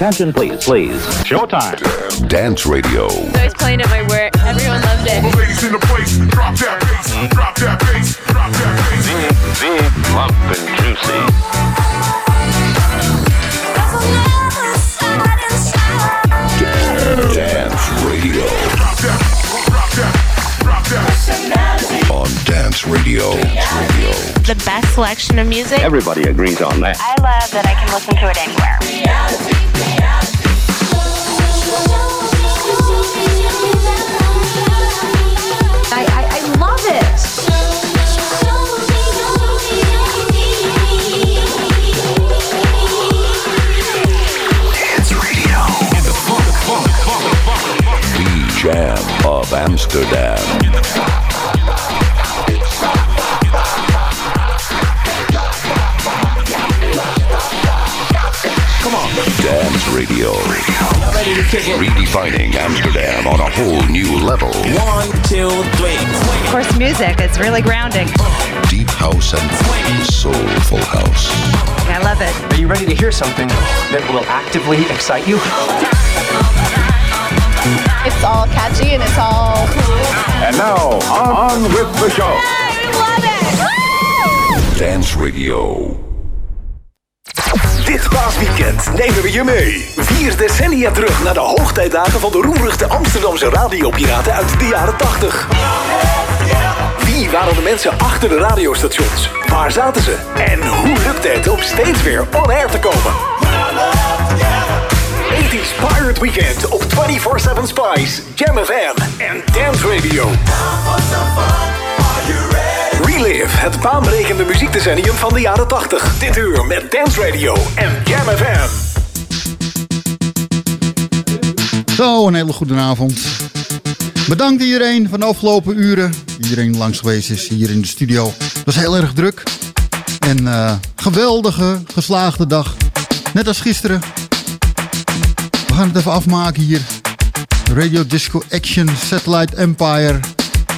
Your attention, please, please. Showtime. Dance Radio. I was playing at my work. Everyone loved it. Ladies in the place, drop that bass, drop that bass, drop that bass. Big, plump, and juicy. Dance Radio. Drop that, drop that, drop that. On Dance Radio. Dance Radio. The best selection of music. Everybody agrees on that. I love that I can listen to it anywhere. Of Amsterdam. Come on, Dance Radio. Redefining Amsterdam on a whole new level. One, two, three. Of course, music is really grounding. Deep house and soulful house. I love it. Are you ready to hear something that will actively excite you? It's all catchy and it's all cool. And now, on, on with the show. I love it. Dance Radio. Dit paasweekend nemen we je mee. Vier decennia terug naar de hoogtijdagen van de roemruchte Amsterdamse radiopiraten uit de jaren 80. Wie waren de mensen achter de radiostations? Waar zaten ze? En hoe lukte het om steeds weer on air te komen? 80s Pirate Weekend op 24-7 Spice, Jam FM en Dance Radio. Relive, het baanbrekende muziekdecennium van de jaren 80. Dit uur met Dance Radio en Jam FM. Zo, een hele goede avond. Bedankt iedereen van de afgelopen uren. Iedereen langs geweest is hier in de studio. Het was heel erg druk. En eh, geweldige, geslaagde dag. Net als gisteren. Gaan het even afmaken hier. Radio Disco Action, Satellite Empire,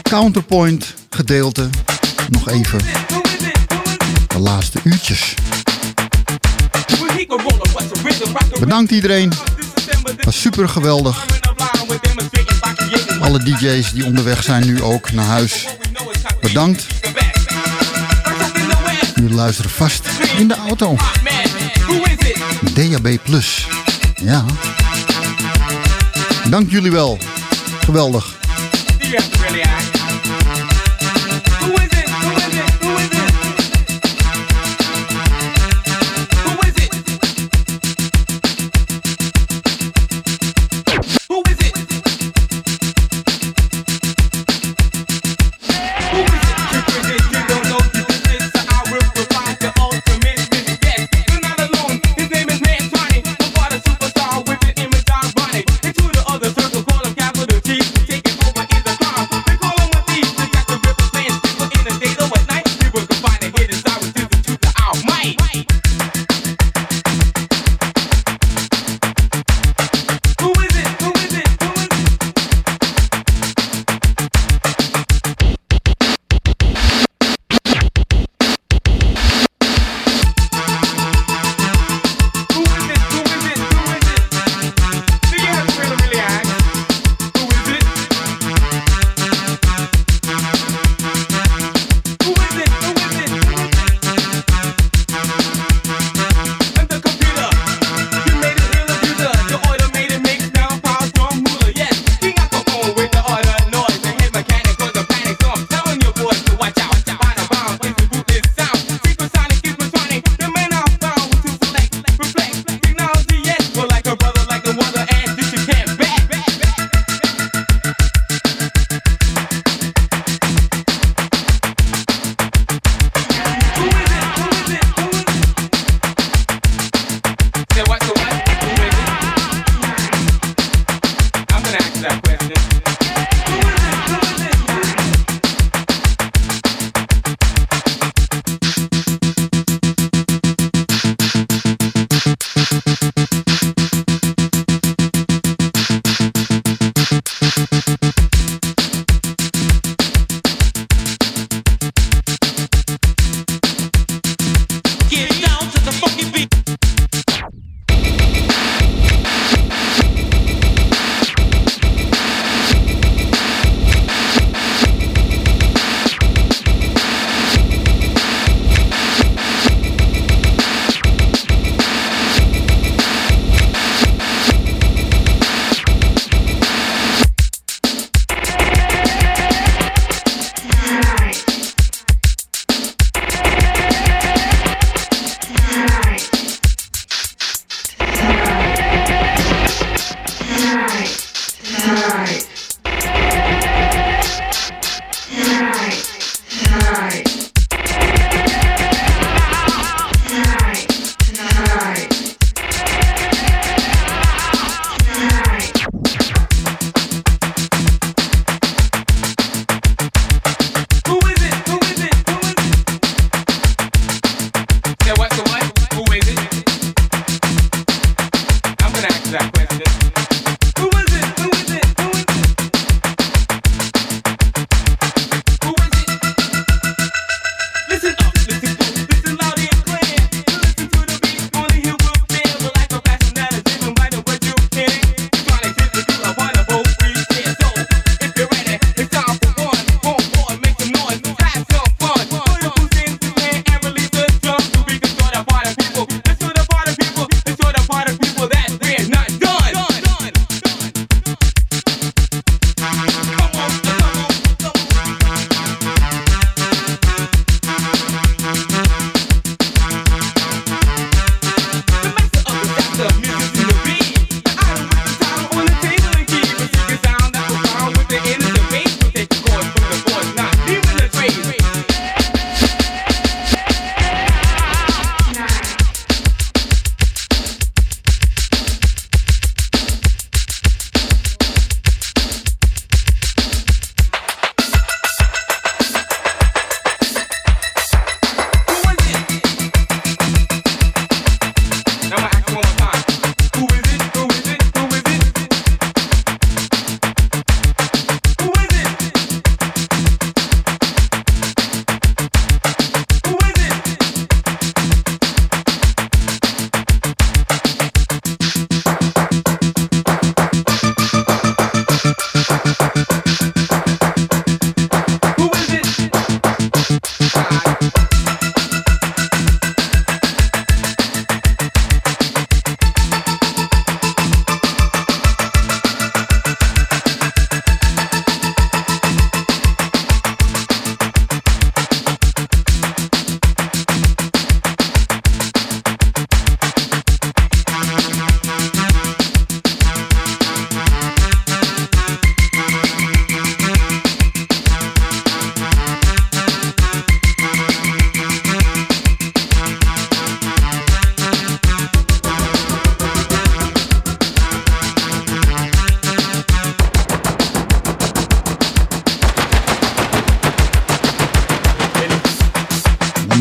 Counterpoint gedeelte. Nog even de laatste uurtjes. Bedankt iedereen. Was super geweldig. Alle DJ's die onderweg zijn nu ook naar huis. Bedankt. Jullie luisteren vast in de auto. DAB Plus. Ja. Dank jullie wel. Geweldig.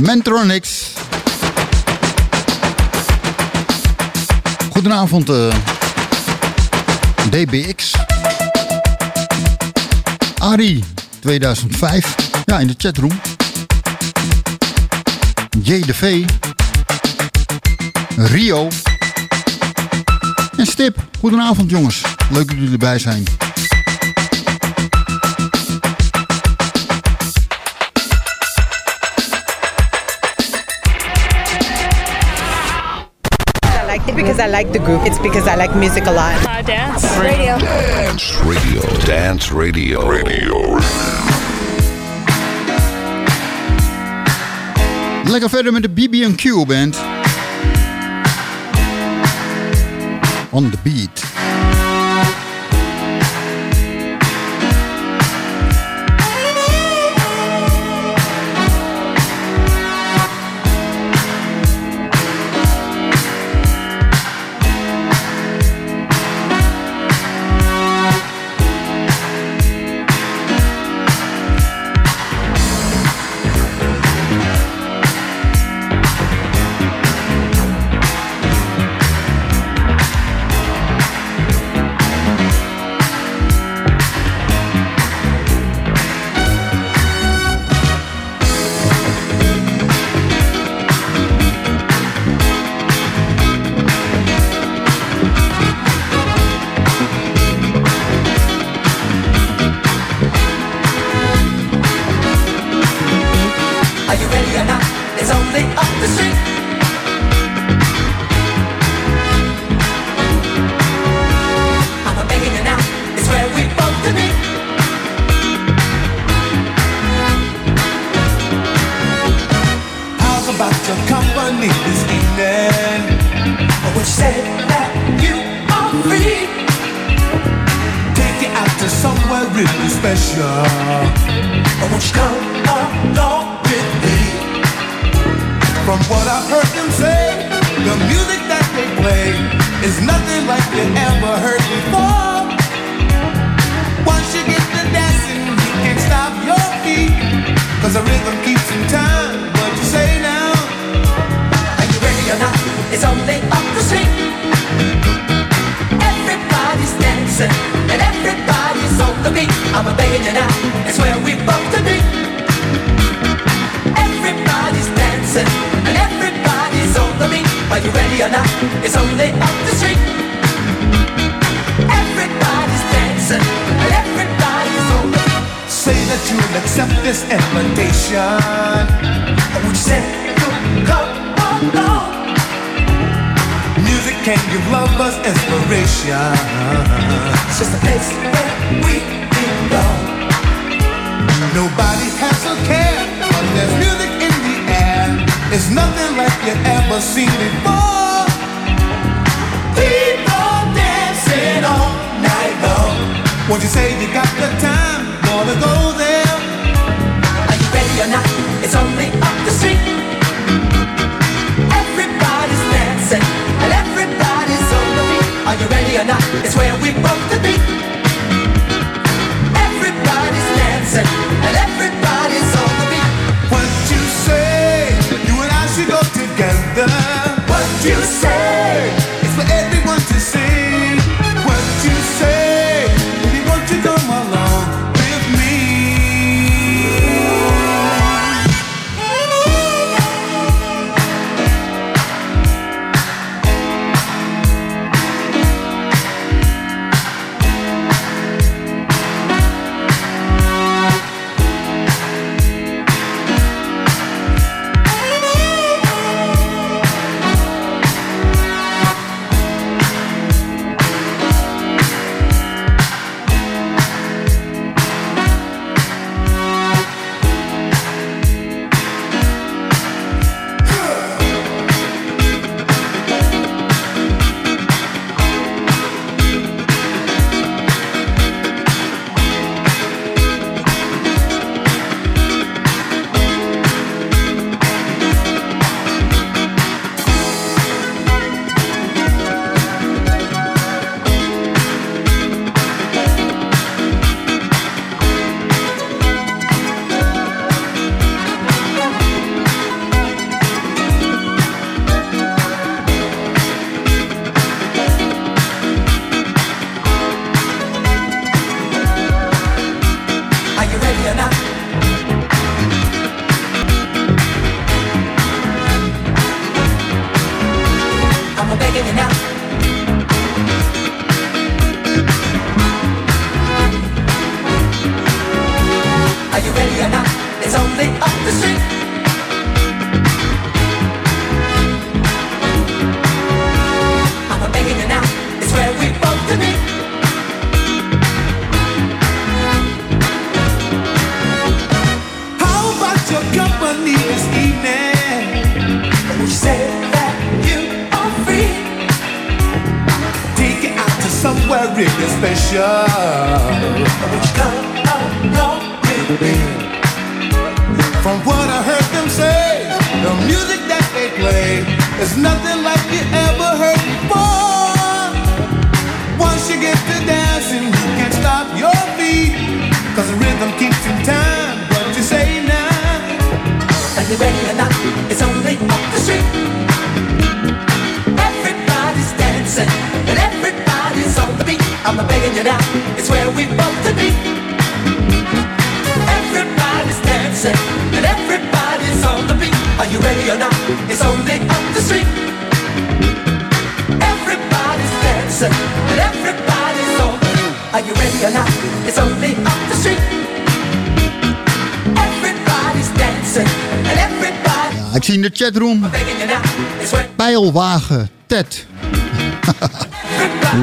Mentronics. Goedenavond, eh, DBX. Ari 2005, ja, in de chatroom. J. De V. Rio. En Stip, goedenavond jongens. Leuk dat jullie erbij zijn. because I like the group. It's because I like music a lot. Uh, dance. Radio. Dance radio. Dance radio. Radio. Lekker verder met de BB&Q band. On the beat.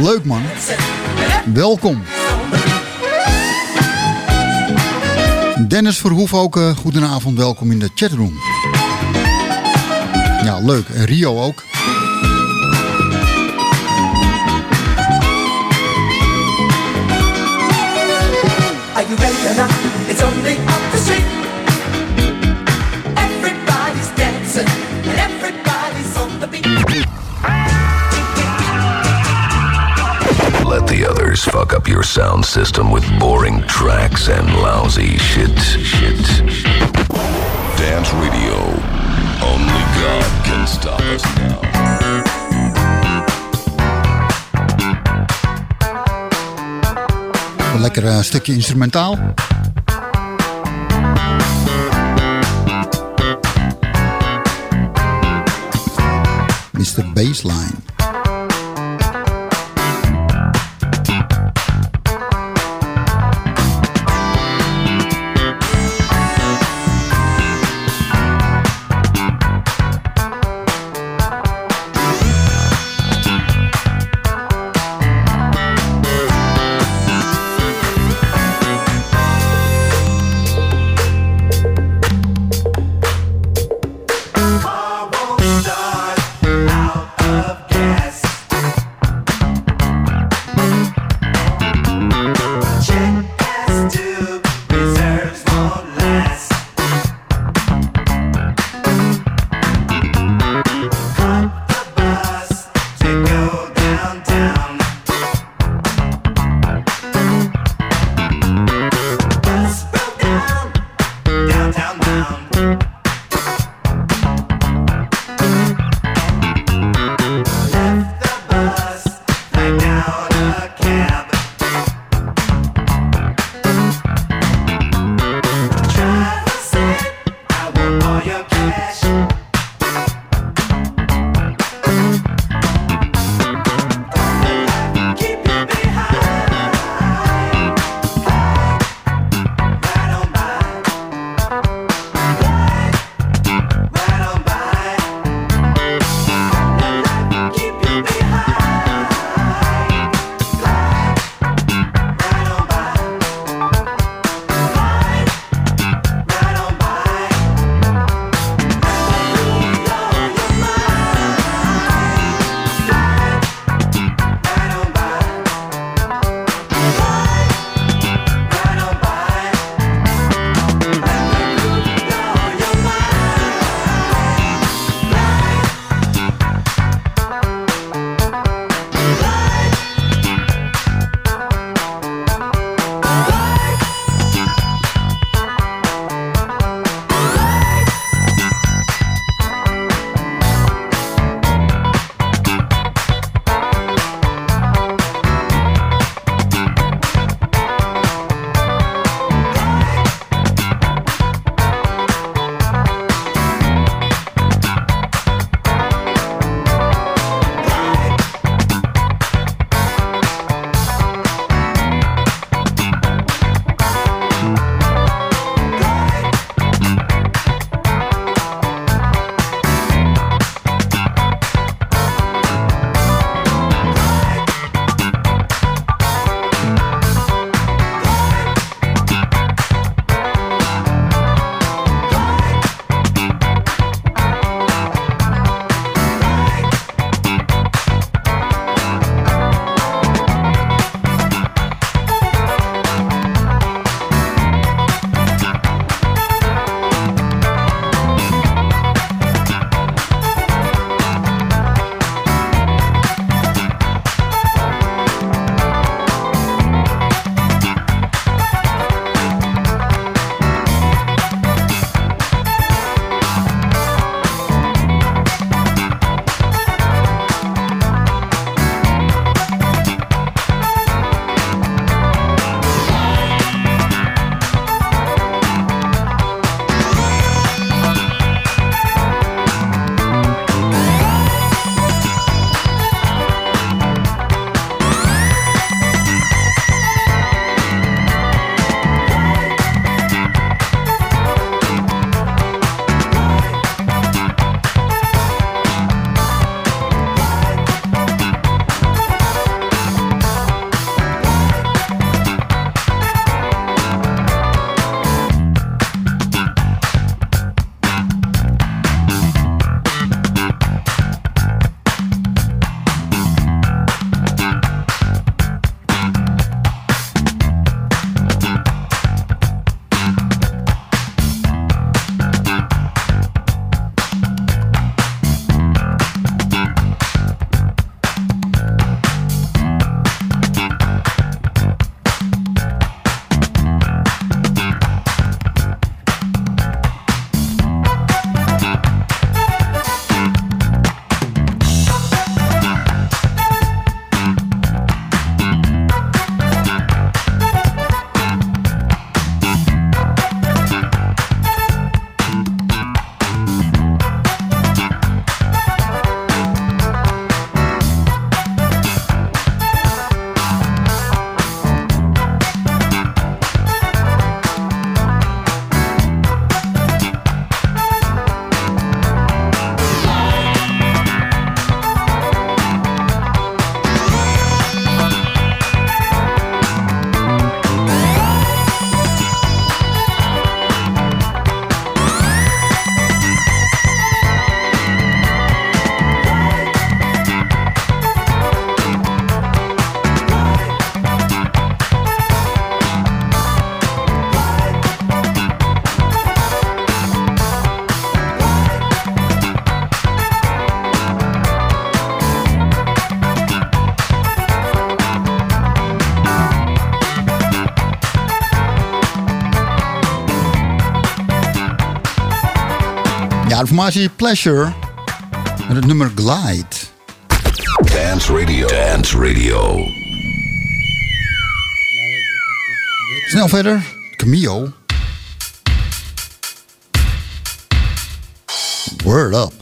leuk man. Welkom. Dennis Verhoef ook, uh, goedenavond, welkom in de chatroom. Ja, leuk. En Rio ook. Are you ready? It's only up. producers fuck up your sound system with boring tracks and lousy shit. Shit. Dance Radio. Only God can stop us now. Een lekker uh, stukje instrumentaal. Mr. Baseline. Ja, informatie Pleasure. Met het nummer Glide. Dance Radio. Dance Radio. Snel verder. Cameo. Word up.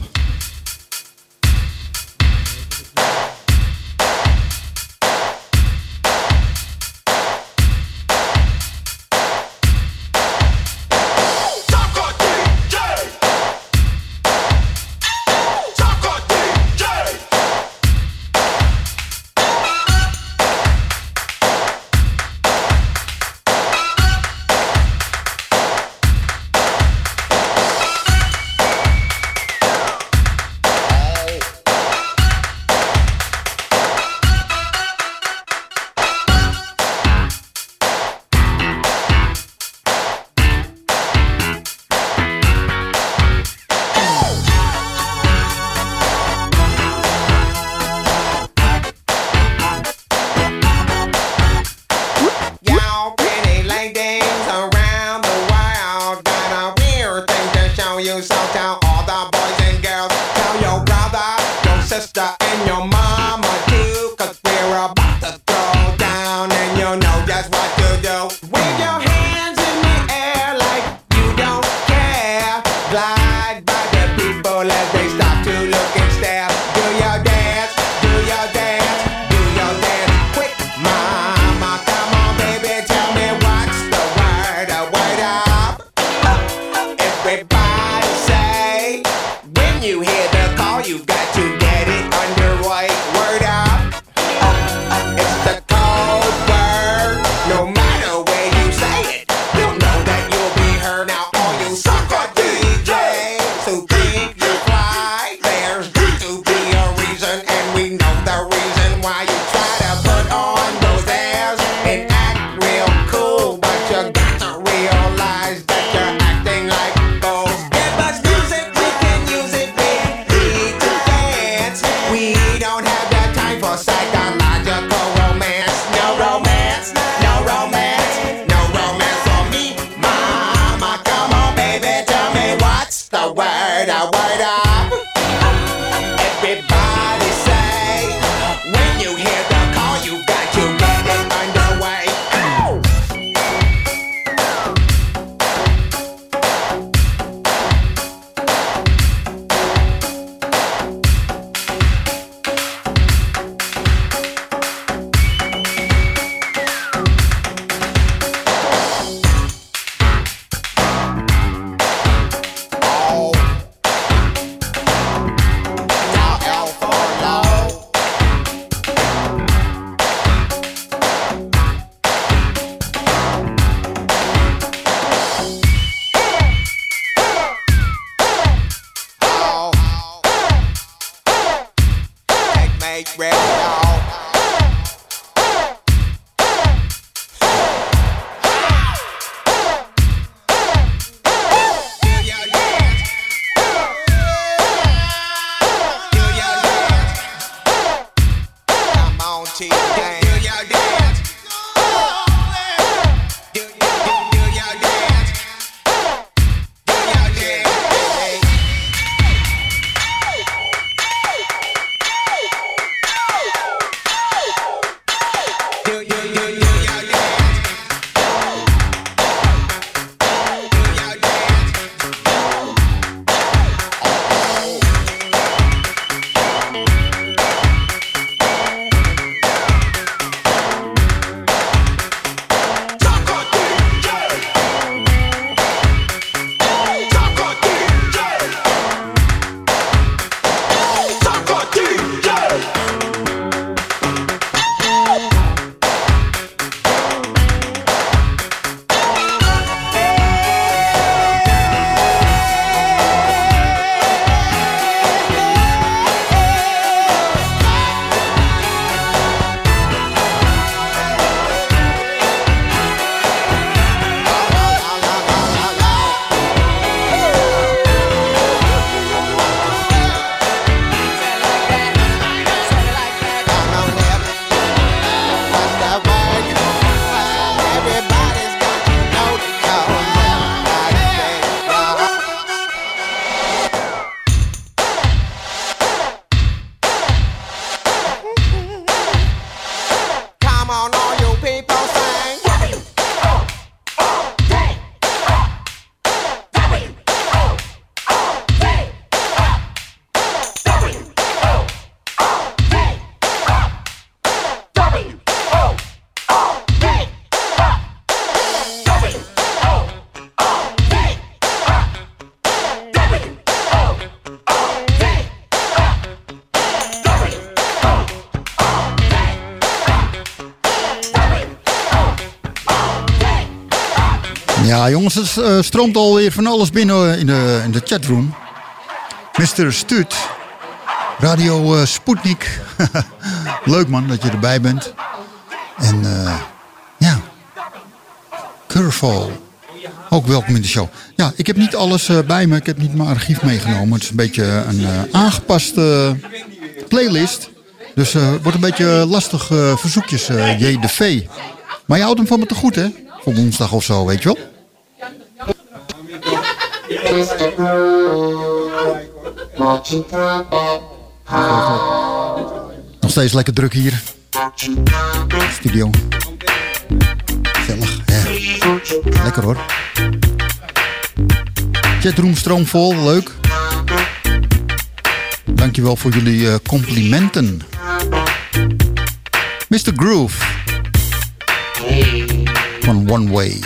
you. So tell all the boys and girls, tell your brother, your sister, and your mother. Jongens, het eh, stroomt alweer van alles binnen eh, in de, in de chatroom. Mr. Stut, Radio eh, Sputnik. Leuk man dat je erbij bent. En ja, Curveball. Ook welkom in de show. Ja, ik heb niet alles bij me. Ik heb niet mijn archief meegenomen. Het is een beetje een aangepaste playlist. Dus het wordt een beetje lastig verzoekjes, eh J de V. Maar je houdt hem van me te goed, hè? Voor woensdag of zo, weet je wel? Nog steeds lekker druk hier. Studio. Gezellig, hè? Lekker hoor. Chatroom stroomvol, leuk. Dankjewel voor jullie eh, complimenten. Mr. Groove. Van One Way.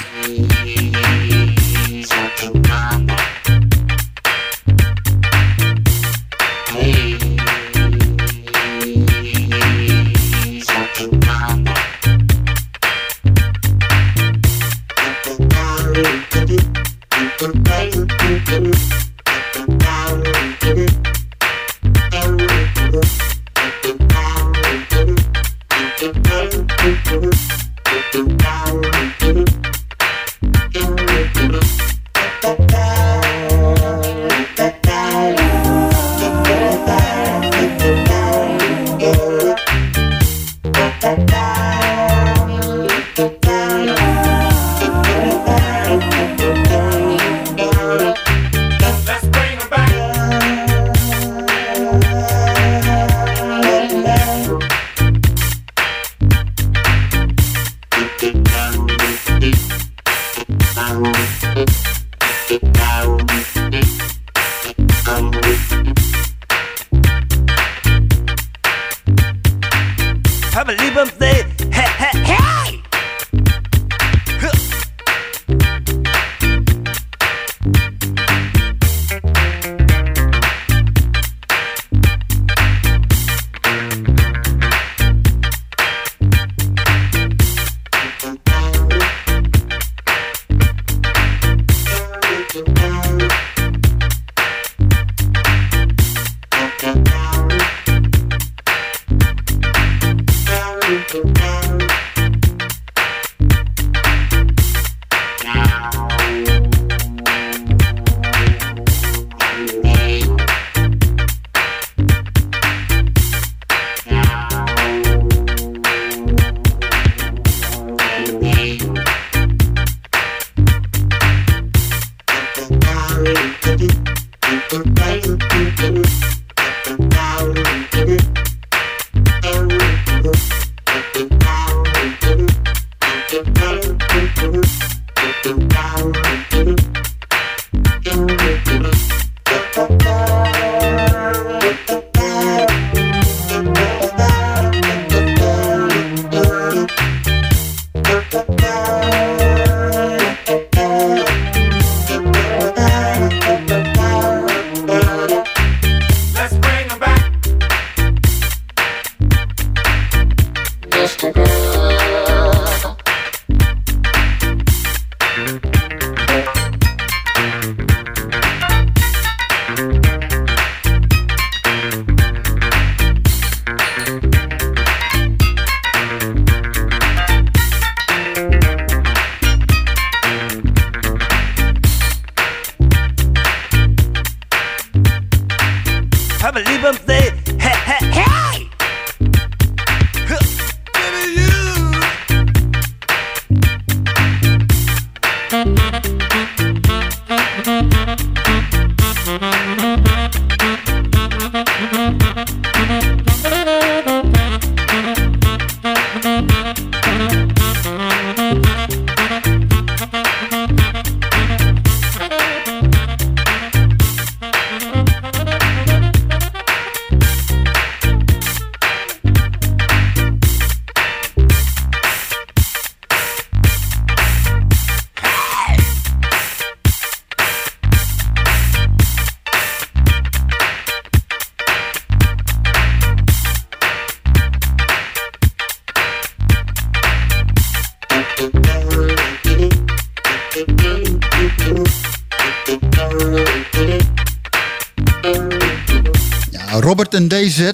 Robert en DZ,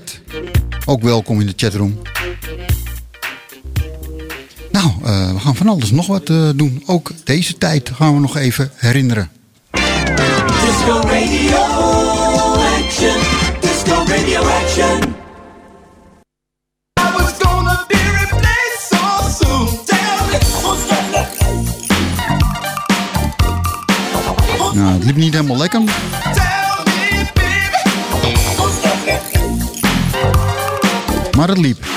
ook welkom in de chatroom. Nou, uh, we gaan van alles nog wat uh, doen. Ook deze tijd gaan we nog even herinneren. Disco Radio Action. Disco Radio Action. Nou, het liep niet helemaal lekker. maar het liep.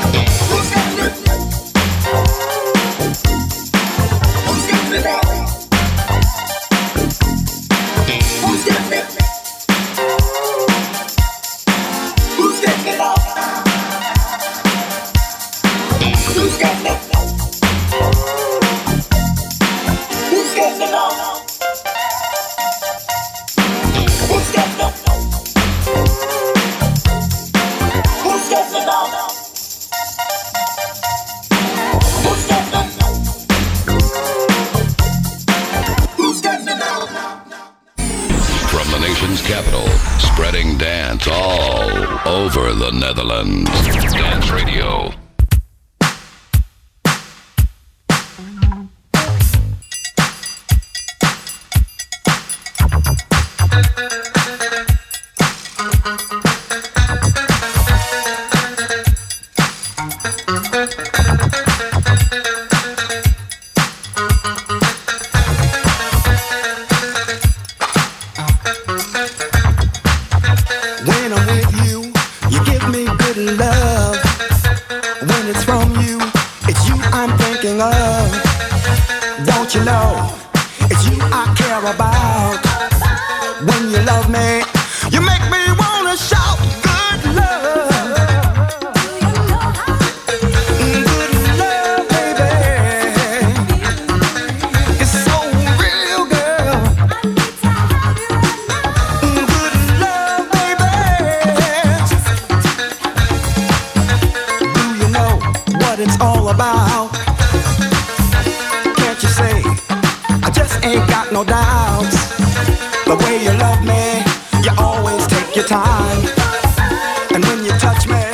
Who's got it? Who's got it? The way you love me, you always take your time. And when you touch me,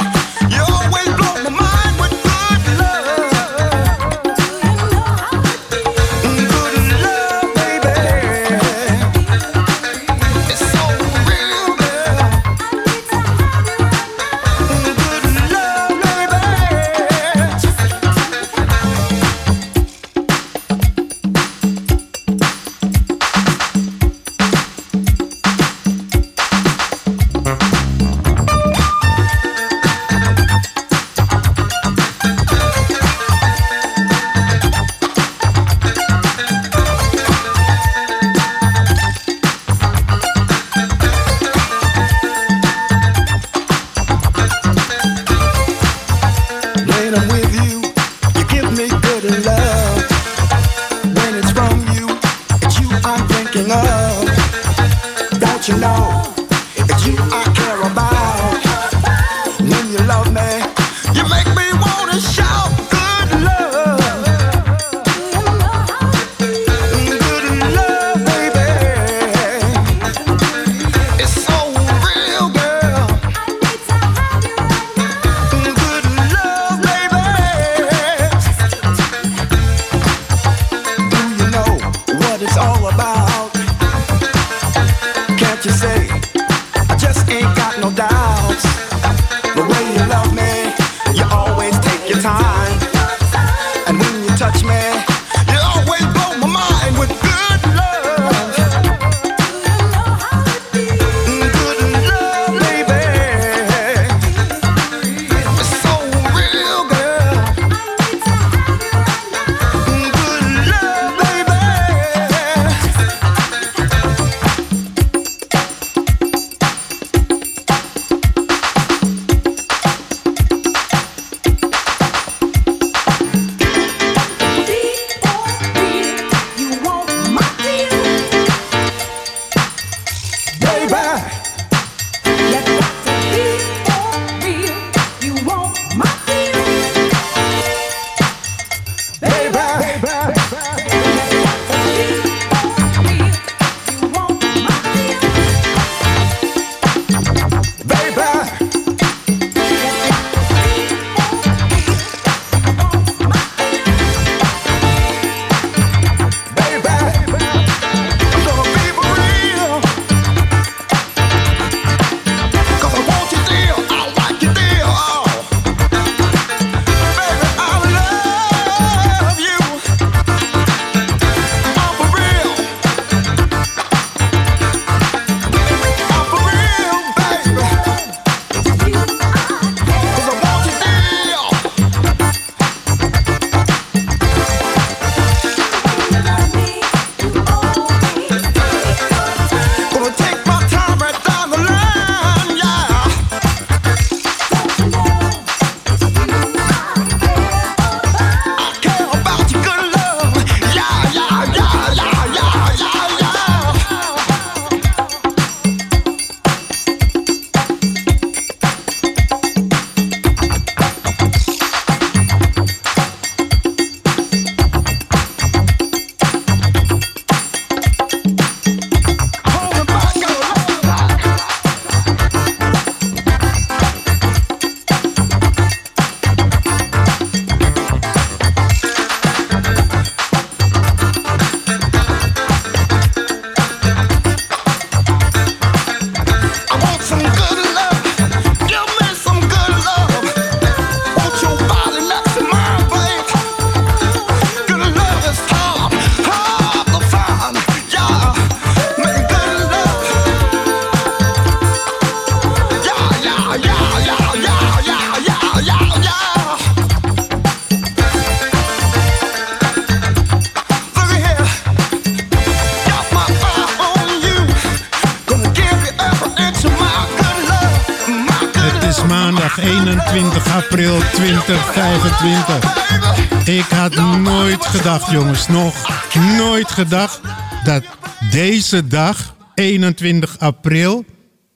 jongens, nog nooit gedacht dat deze dag, 21 april,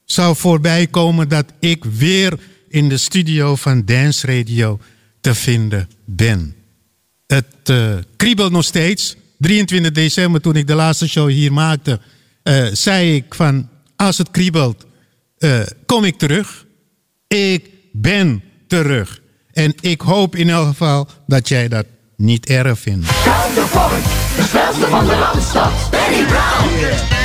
zou voorbij komen dat ik weer in de studio van Dance Radio te vinden ben. Het eh, kriebelt nog steeds. 23 december, toen ik de laatste show hier maakte, eh, zei ik van als het kriebelt, eh, kom ik terug. Ik ben terug. En ik hoop in elk geval dat jij dat niet erg vindt. De snelste van de Randstad, Benny Brown.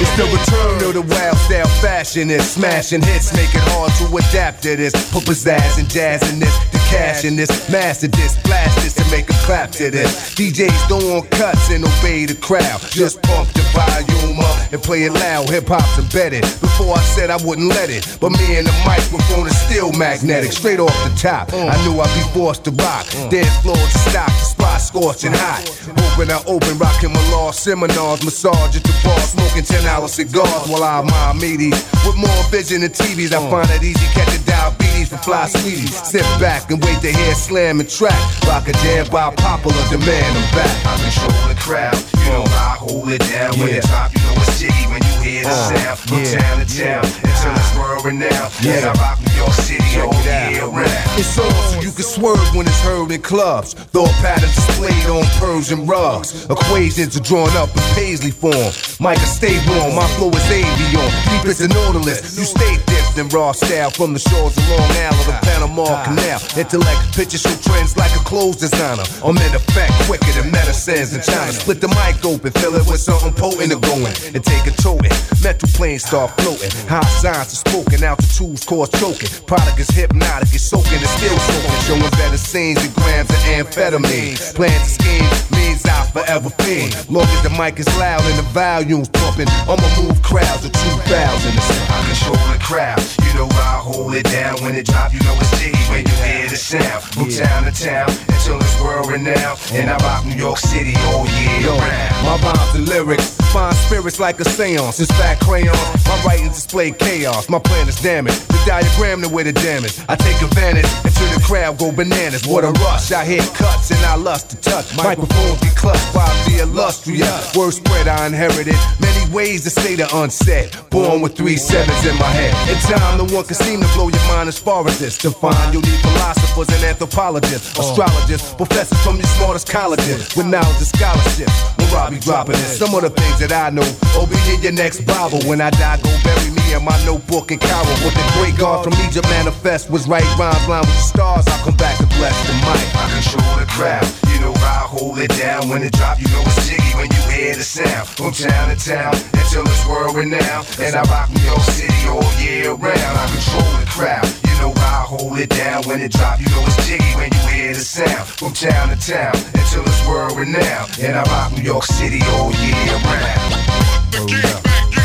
It's the return of the wild style fashionist. Smashing hits, make it hard to adapt to this. Put pizzazz and jazz in this, the cash in this. Master this, blast this, and make a clap to this. DJs don't want cuts and obey the crowd. Just pump the volume up and play it loud. Hip hop's embedded. Before I said I wouldn't let it, but me and the microphone is still magnetic. Straight off the top, I knew I'd be forced to rock. Dance floor to stop, the spot scorching hot. Open, I open, rocking my law seminars, massage at the bar, smoking 10 hour cigars while I admire meaties. With more vision than TVs, I find it easy catching diabetes for fly sweeties. Sit back and wait to hear slam and track. Rock a jam by popular demand, I'm back. I control the crowd, you know I hold it down. When it drop, you know it's jiggy when you hear the Uh, sound. From yeah, town to town, until it's world renowned. And I rock New York City all year round. It's on so you can swerve when it's heard in clubs. Thought patterns displayed on Persian rugs. Equations are drawn up in paisley form. Micah, stay warm, my flow is avion. Deep as a nautilus, you stay in raw style from the shores of Long Island to Panama Canal. Intellect pictures show trends like a clothes designer. I'm in effect quicker than medicines in China. Split the mic open, fill it with something potent to go in, and take a toting. Mental planes start floating. High signs are spoken, altitudes cause choking. Product is hypnotic, it's soaking, it's still soaking. Showing better scenes than grams of amphetamine. Plans to scheme means I forever fiend. Long as the mic is loud and the volume's pumping, I'ma move crowds of 2,000. I control the crowd, you know I hold it down. When it drop, you know it's jiggy when you hear the sound. From town to town until it's world renowned. And I rock New York City all year round. My rhymes and lyrics find spirits like a seance. It's fat crayons, my writings display chaos. My plan is damaged. The diagram the way the damage. I take advantage until the crowd go bananas. What a rush! I hit cuts and I lust to touch. Microphones be clutched by the illustrious. Word spread I inherited. Many ways to say the unsaid. Born with three sevens in my head. In time, no one can seem to blow your mind as far as this. To find you'll need philosophers and anthropologists, oh. astrologists, professors from your smartest colleges with knowledge and scholarship. When Robbie dropping this, some of the things that I know. Oh, be in your next Bible. When I die, go bury me in my notebook in Cairo. What the great God from Egypt manifest was right rhymes line with the stars. I'll come back to bless the mic. I control the crowd. You know I hold it down. When it drop, you know it's jiggy when you hear the sound. From town to town until it's world renowned. And I rock New York City all year round. I control the crowd. You know I hold it down. When it drop, you know it's jiggy when you hear the sound. From town to town until it's world renowned. And I rock New York City all year round.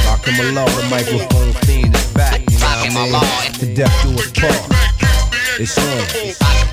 Rockin' my law, the microphone fiend is back. You know what I mean? To death do us part. It's on.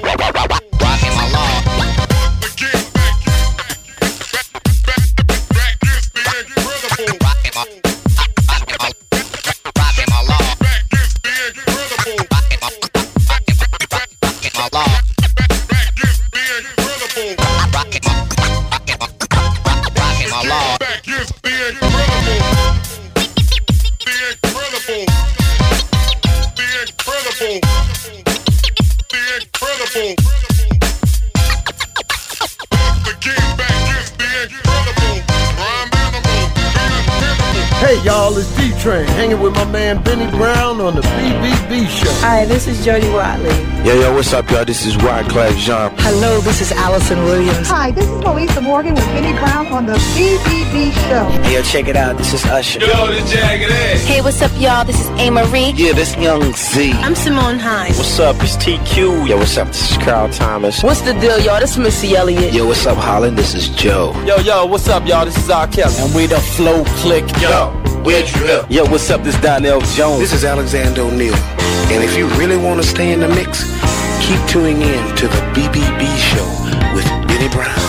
バカ! Hey y'all, it's D Train hanging with my man Benny Brown on the BBB show. Hi, this is Jody Watley. Yo, yo, what's up, y'all? This is Wyclef Jean. Hello, this is Allison Williams. Hi, this is Melissa Morgan with Benny Brown on the BBB show. Hey, yo, check it out. This is Usher. Yo, this Jagged Edge. Hey, what's up, y'all? This is Amerie. Yeah, this Young Z. I'm Simone Hines. What's up? It's TQ. Yo, what's up? This is Carl Thomas. What's the deal, y'all? This is Missy Elliott. Yo, what's up, Holland? This is Joe. Yo, yo, what's up, y'all? This is R. Kelly. And we the Flow Click. Yo, where'd you up? Yo, what's up? This is Donell Jones. This is Alexander O'Neal. And if you really want to stay in the mix, Keep tuning in to the BBB show with Benny Brown.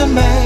To make